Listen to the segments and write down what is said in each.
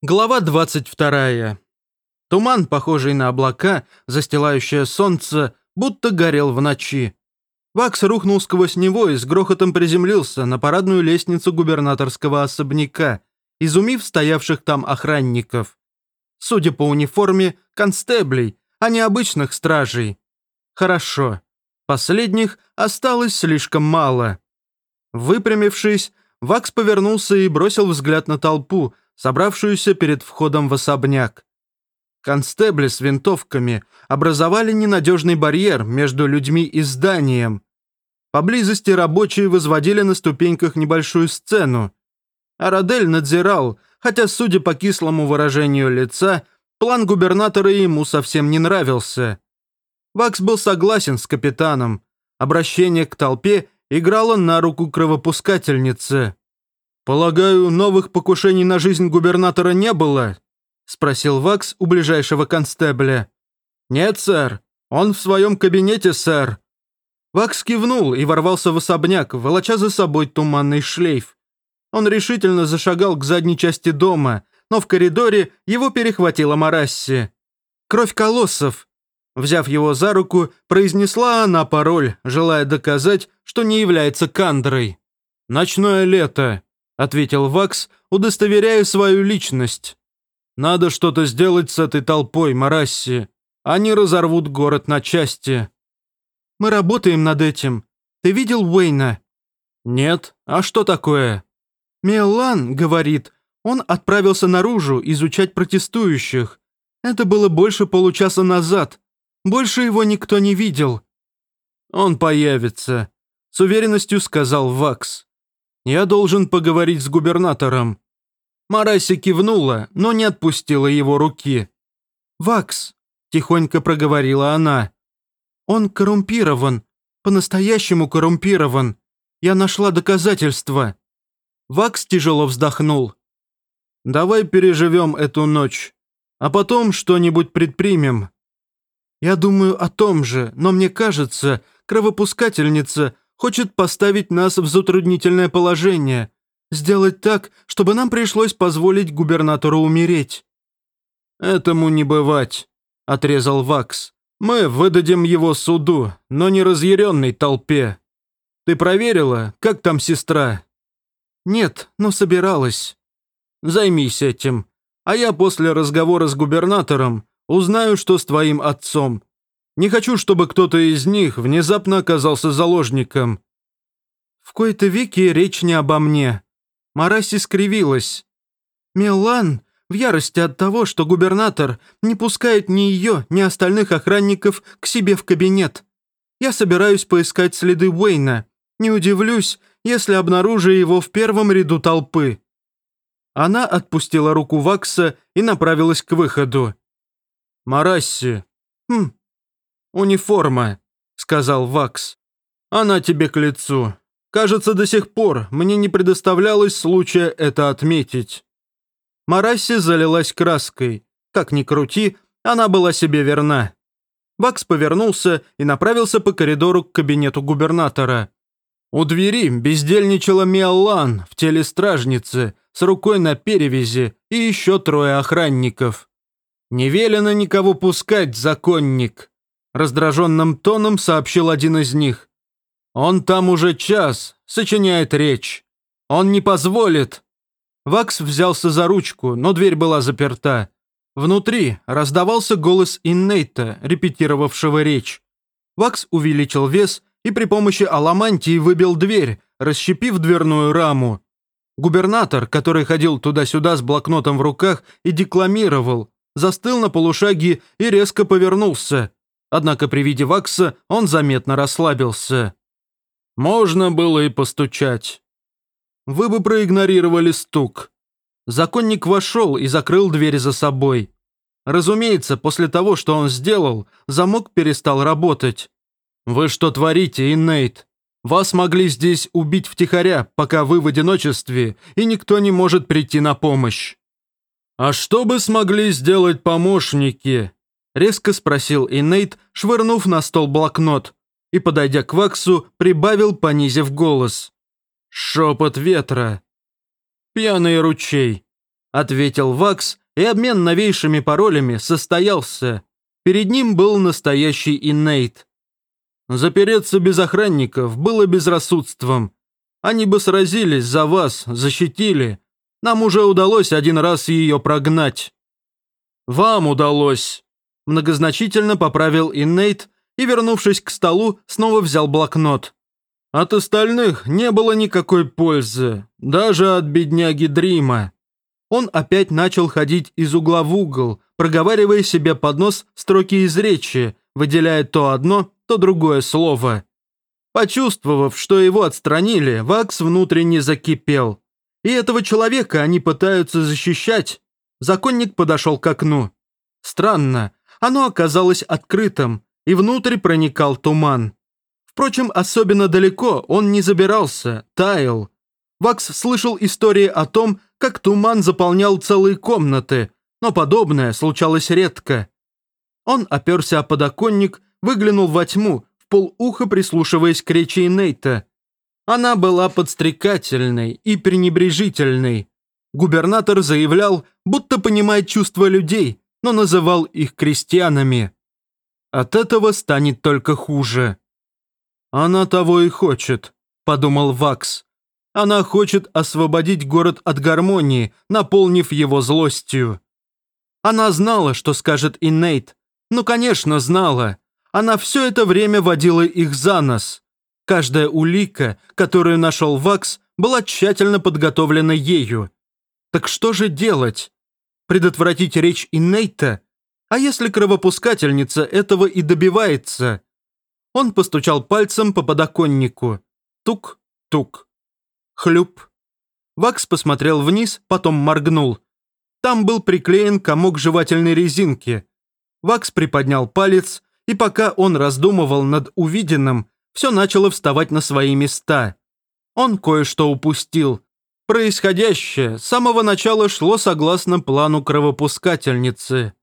Глава 22. Туман, похожий на облака, застилающее солнце, будто горел в ночи. Вакс рухнул сквозь него и с грохотом приземлился на парадную лестницу губернаторского особняка, изумив стоявших там охранников. Судя по униформе, констеблей, а не обычных стражей. Хорошо. Последних осталось слишком мало. Выпрямившись, Вакс повернулся и бросил взгляд на толпу, собравшуюся перед входом в особняк. Констебли с винтовками образовали ненадежный барьер между людьми и зданием. Поблизости рабочие возводили на ступеньках небольшую сцену. Арадель надзирал, хотя, судя по кислому выражению лица, план губернатора ему совсем не нравился. Вакс был согласен с капитаном. Обращение к толпе играло на руку кровопускательнице. «Полагаю, новых покушений на жизнь губернатора не было?» — спросил Вакс у ближайшего констебля. «Нет, сэр. Он в своем кабинете, сэр». Вакс кивнул и ворвался в особняк, волоча за собой туманный шлейф. Он решительно зашагал к задней части дома, но в коридоре его перехватила Марасси. «Кровь колоссов!» Взяв его за руку, произнесла она пароль, желая доказать, что не является кандрой. «Ночное лето», ответил Вакс, удостоверяя свою личность. «Надо что-то сделать с этой толпой, Марасси. Они разорвут город на части». «Мы работаем над этим. Ты видел Уэйна?» «Нет. А что такое?» «Мелан, — говорит, — он отправился наружу изучать протестующих. Это было больше получаса назад. Больше его никто не видел». «Он появится», — с уверенностью сказал Вакс. Я должен поговорить с губернатором». Мараси кивнула, но не отпустила его руки. «Вакс», – тихонько проговорила она. «Он коррумпирован, по-настоящему коррумпирован. Я нашла доказательства». Вакс тяжело вздохнул. «Давай переживем эту ночь, а потом что-нибудь предпримем». «Я думаю о том же, но мне кажется, кровопускательница хочет поставить нас в затруднительное положение, сделать так, чтобы нам пришлось позволить губернатору умереть». «Этому не бывать», — отрезал Вакс. «Мы выдадим его суду, но не разъяренной толпе. Ты проверила, как там сестра?» «Нет, но собиралась». «Займись этим, а я после разговора с губернатором узнаю, что с твоим отцом, не хочу, чтобы кто-то из них внезапно оказался заложником». «В кои-то веки речь не обо мне». Мараси скривилась. «Мелан в ярости от того, что губернатор не пускает ни ее, ни остальных охранников к себе в кабинет. Я собираюсь поискать следы Уэйна. Не удивлюсь, если обнаружу его в первом ряду толпы». Она отпустила руку Вакса и направилась к выходу. «Марасси». «Хм, «Униформа», — сказал Вакс. «Она тебе к лицу. Кажется, до сих пор мне не предоставлялось случая это отметить». Марасси залилась краской. Как ни крути, она была себе верна. Вакс повернулся и направился по коридору к кабинету губернатора. У двери бездельничала Миаллан в теле стражницы с рукой на перевязи и еще трое охранников. «Не велено никого пускать, законник», раздраженным тоном сообщил один из них. «Он там уже час, сочиняет речь. Он не позволит». Вакс взялся за ручку, но дверь была заперта. Внутри раздавался голос Иннейта, репетировавшего речь. Вакс увеличил вес и при помощи аламантии выбил дверь, расщепив дверную раму. Губернатор, который ходил туда-сюда с блокнотом в руках и декламировал, застыл на полушаге и резко повернулся. Однако при виде Вакса он заметно расслабился. Можно было и постучать. Вы бы проигнорировали стук. Законник вошел и закрыл дверь за собой. Разумеется, после того, что он сделал, замок перестал работать. «Вы что творите, Иннейт? Вас могли здесь убить втихаря, пока вы в одиночестве, и никто не может прийти на помощь». «А что бы смогли сделать помощники?» Резко спросил Инейт, швырнув на стол блокнот, и, подойдя к Ваксу, прибавил, понизив голос. «Шепот ветра. Пьяный ручей. ответил Вакс, и обмен новейшими паролями состоялся. Перед ним был настоящий иннейт. Запереться без охранников было безрассудством. Они бы сразились за вас, защитили. Нам уже удалось один раз ее прогнать. Вам удалось. Многозначительно поправил Иннейт и, вернувшись к столу, снова взял блокнот. От остальных не было никакой пользы, даже от бедняги Дрима. Он опять начал ходить из угла в угол, проговаривая себе под нос строки из речи, выделяя то одно, то другое слово. Почувствовав, что его отстранили, Вакс внутренне закипел. И этого человека они пытаются защищать. Законник подошел к окну. Странно, оно оказалось открытым, и внутрь проникал туман. Впрочем, особенно далеко он не забирался, таял. Вакс слышал истории о том, как туман заполнял целые комнаты, но подобное случалось редко. Он оперся о подоконник, выглянул во тьму, в полуха прислушиваясь к речи Нейта. Она была подстрекательной и пренебрежительной. Губернатор заявлял, будто понимает чувства людей, но называл их крестьянами. От этого станет только хуже. «Она того и хочет», – подумал Вакс. «Она хочет освободить город от гармонии, наполнив его злостью». Она знала, что скажет Иннейт. Ну, конечно, знала. Она все это время водила их за нос. Каждая улика, которую нашел Вакс, была тщательно подготовлена ею. Так что же делать? Предотвратить речь Иннейта? А если кровопускательница этого и добивается? Он постучал пальцем по подоконнику. Тук-тук. Хлюп. Вакс посмотрел вниз, потом моргнул. Там был приклеен комок жевательной резинки. Вакс приподнял палец, и пока он раздумывал над увиденным, все начало вставать на свои места. Он кое-что упустил. Происходящее с самого начала шло согласно плану кровопускательницы.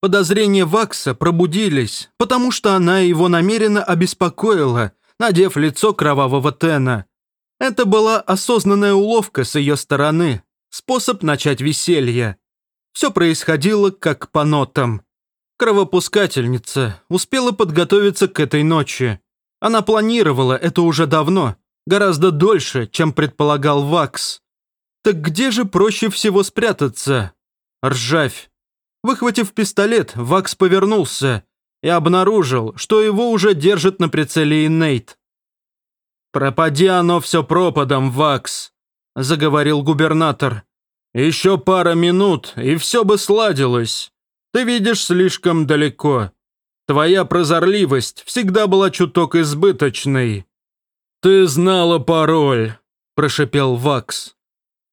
Подозрения Вакса пробудились, потому что она его намеренно обеспокоила, надев лицо кровавого Тена. Это была осознанная уловка с ее стороны, способ начать веселье. Все происходило как по нотам. Кровопускательница успела подготовиться к этой ночи. Она планировала это уже давно, гораздо дольше, чем предполагал Вакс. Так где же проще всего спрятаться? Ржавь. Выхватив пистолет, Вакс повернулся и обнаружил, что его уже держит на прицеле Нейт. «Пропади оно все пропадом, Вакс», – заговорил губернатор. «Еще пара минут, и все бы сладилось. Ты видишь слишком далеко. Твоя прозорливость всегда была чуток избыточной». «Ты знала пароль», – прошепел Вакс.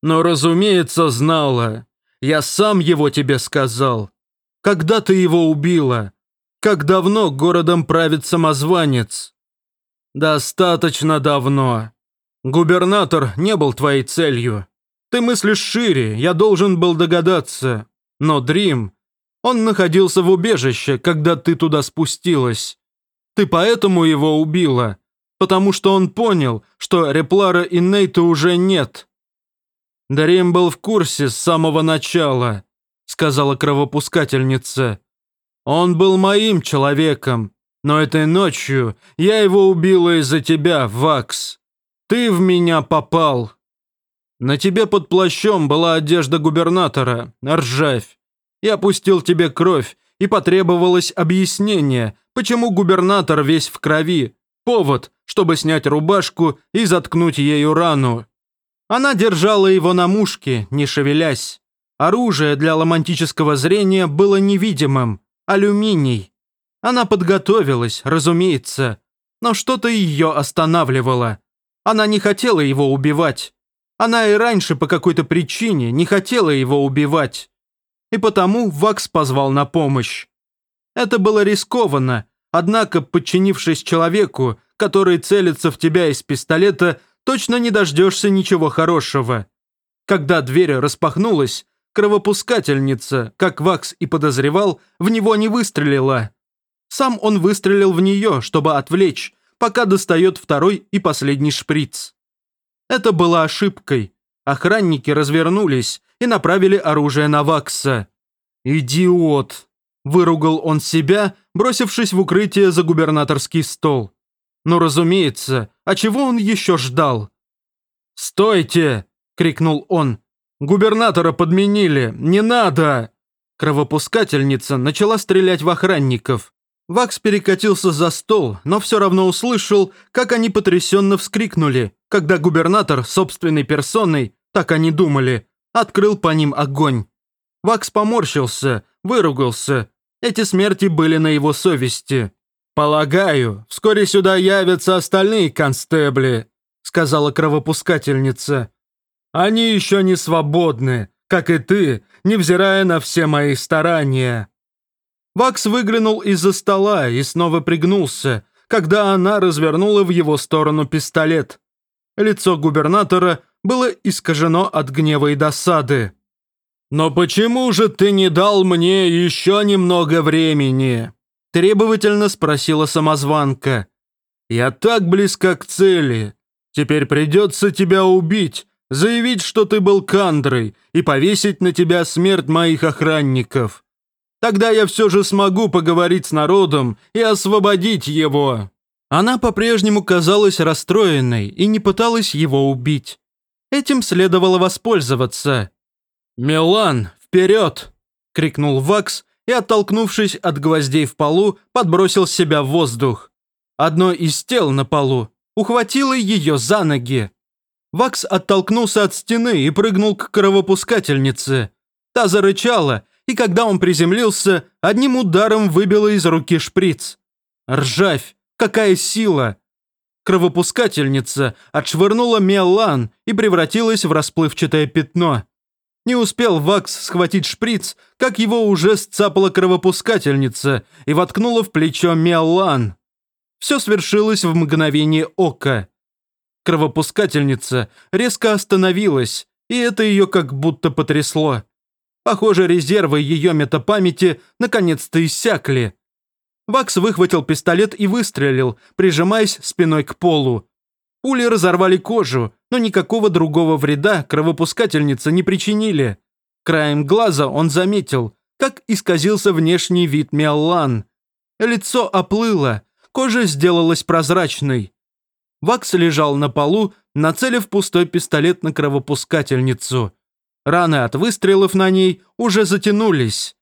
«Но, разумеется, знала. Я сам его тебе сказал. Когда ты его убила? Как давно городом правит самозванец? Достаточно давно. Губернатор не был твоей целью. Ты мыслишь шире, я должен был догадаться. Но Дрим, он находился в убежище, когда ты туда спустилась. Ты поэтому его убила, потому что он понял, что Реплара и Нейта уже нет. «Дарим был в курсе с самого начала», — сказала кровопускательница. «Он был моим человеком, но этой ночью я его убила из-за тебя, Вакс. Ты в меня попал. На тебе под плащом была одежда губернатора, ржавь. Я пустил тебе кровь, и потребовалось объяснение, почему губернатор весь в крови, повод, чтобы снять рубашку и заткнуть ею рану. Она держала его на мушке, не шевелясь. Оружие для ломантического зрения было невидимым. Алюминий. Она подготовилась, разумеется. Но что-то ее останавливало. Она не хотела его убивать. Она и раньше по какой-то причине не хотела его убивать. И потому Вакс позвал на помощь. Это было рискованно, однако, подчинившись человеку, который целится в тебя из пистолета, точно не дождешься ничего хорошего. Когда дверь распахнулась, кровопускательница, как Вакс и подозревал, в него не выстрелила. Сам он выстрелил в нее, чтобы отвлечь, пока достает второй и последний шприц. Это было ошибкой. Охранники развернулись и направили оружие на Вакса. «Идиот!» – выругал он себя, бросившись в укрытие за губернаторский стол. Но, разумеется, а чего он еще ждал? «Стойте!» – крикнул он. «Губернатора подменили! Не надо!» Кровопускательница начала стрелять в охранников. Вакс перекатился за стол, но все равно услышал, как они потрясенно вскрикнули, когда губернатор собственной персоной, так они думали, открыл по ним огонь. Вакс поморщился, выругался. Эти смерти были на его совести. «Полагаю, вскоре сюда явятся остальные констебли», сказала кровопускательница. «Они еще не свободны, как и ты, невзирая на все мои старания». Вакс выглянул из-за стола и снова пригнулся, когда она развернула в его сторону пистолет. Лицо губернатора было искажено от гнева и досады. «Но почему же ты не дал мне еще немного времени?» Требовательно спросила самозванка. «Я так близко к цели. Теперь придется тебя убить, заявить, что ты был кандрой, и повесить на тебя смерть моих охранников. Тогда я все же смогу поговорить с народом и освободить его». Она по-прежнему казалась расстроенной и не пыталась его убить. Этим следовало воспользоваться. «Милан, вперед!» – крикнул Вакс и, оттолкнувшись от гвоздей в полу, подбросил себя в воздух. Одно из тел на полу ухватило ее за ноги. Вакс оттолкнулся от стены и прыгнул к кровопускательнице. Та зарычала и когда он приземлился, одним ударом выбило из руки шприц. Ржавь! Какая сила! Кровопускательница отшвырнула Меллан и превратилась в расплывчатое пятно. Не успел Вакс схватить шприц, как его уже сцапала кровопускательница и воткнула в плечо Меллан. Все свершилось в мгновение ока. Кровопускательница резко остановилась, и это ее как будто потрясло. Похоже, резервы ее метапамяти наконец-то иссякли. Вакс выхватил пистолет и выстрелил, прижимаясь спиной к полу. Пули разорвали кожу, но никакого другого вреда кровопускательнице не причинили. Краем глаза он заметил, как исказился внешний вид Миаллан. Лицо оплыло, кожа сделалась прозрачной. Вакс лежал на полу, нацелив пустой пистолет на кровопускательницу. Раны от выстрелов на ней уже затянулись.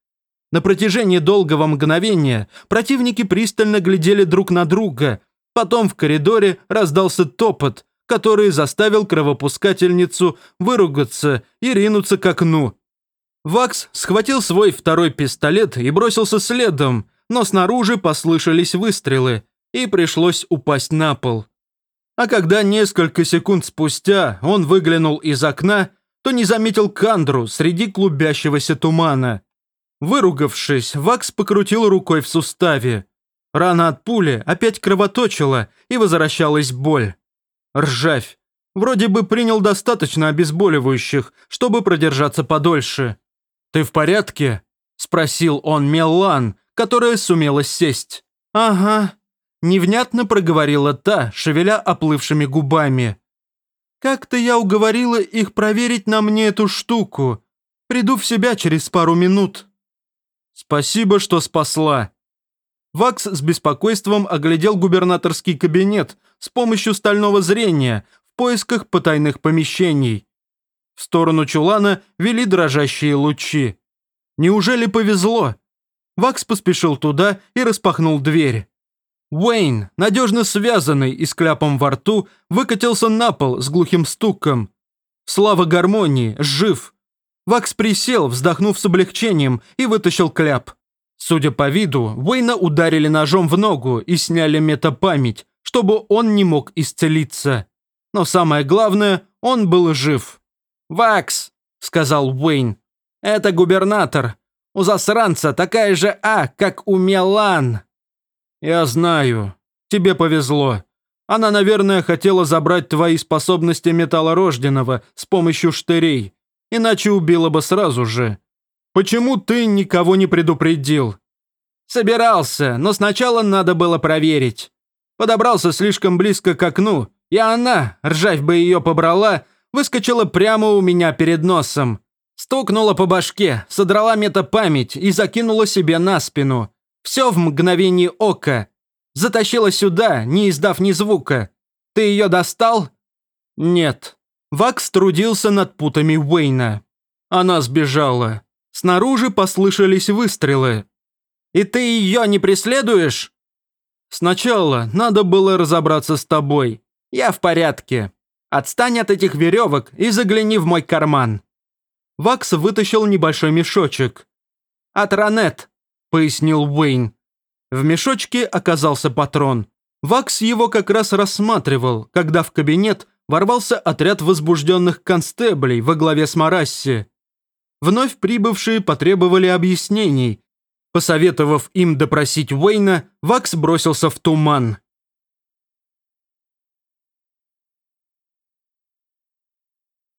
На протяжении долгого мгновения противники пристально глядели друг на друга. Потом в коридоре раздался топот, который заставил кровопускательницу выругаться и ринуться к окну. Вакс схватил свой второй пистолет и бросился следом, но снаружи послышались выстрелы, и пришлось упасть на пол. А когда несколько секунд спустя он выглянул из окна, то не заметил Кандру среди клубящегося тумана. Выругавшись, Вакс покрутил рукой в суставе. Рана от пули опять кровоточила и возвращалась боль. Ржавь. Вроде бы принял достаточно обезболивающих, чтобы продержаться подольше. «Ты в порядке?» – спросил он Меллан, которая сумела сесть. «Ага», – невнятно проговорила та, шевеля оплывшими губами. Как-то я уговорила их проверить на мне эту штуку. Приду в себя через пару минут». «Спасибо, что спасла». Вакс с беспокойством оглядел губернаторский кабинет с помощью стального зрения в поисках потайных помещений. В сторону чулана вели дрожащие лучи. Неужели повезло? Вакс поспешил туда и распахнул дверь. Уэйн, надежно связанный и с кляпом во рту, выкатился на пол с глухим стуком. Слава гармонии, жив. Вакс присел, вздохнув с облегчением, и вытащил кляп. Судя по виду, Уэйна ударили ножом в ногу и сняли метапамять, чтобы он не мог исцелиться. Но самое главное, он был жив. «Вакс», — сказал Уэйн, — «это губернатор. У засранца такая же А, как у Мелан». «Я знаю. Тебе повезло. Она, наверное, хотела забрать твои способности металлорожденного с помощью штырей, иначе убила бы сразу же. Почему ты никого не предупредил?» «Собирался, но сначала надо было проверить. Подобрался слишком близко к окну, и она, ржавь бы ее побрала, выскочила прямо у меня перед носом. Стукнула по башке, содрала метапамять и закинула себе на спину. Все в мгновение ока. Затащила сюда, не издав ни звука. Ты ее достал? Нет. Вакс трудился над путами Уэйна. Она сбежала. Снаружи послышались выстрелы. «И ты ее не преследуешь?» «Сначала надо было разобраться с тобой. Я в порядке. Отстань от этих веревок и загляни в мой карман». Вакс вытащил небольшой мешочек. «От Ранет», — пояснил Уэйн. В мешочке оказался патрон. Вакс его как раз рассматривал, когда в кабинет ворвался отряд возбужденных констеблей во главе с Марасси. Вновь прибывшие потребовали объяснений. Посоветовав им допросить Уэйна, Вакс бросился в туман.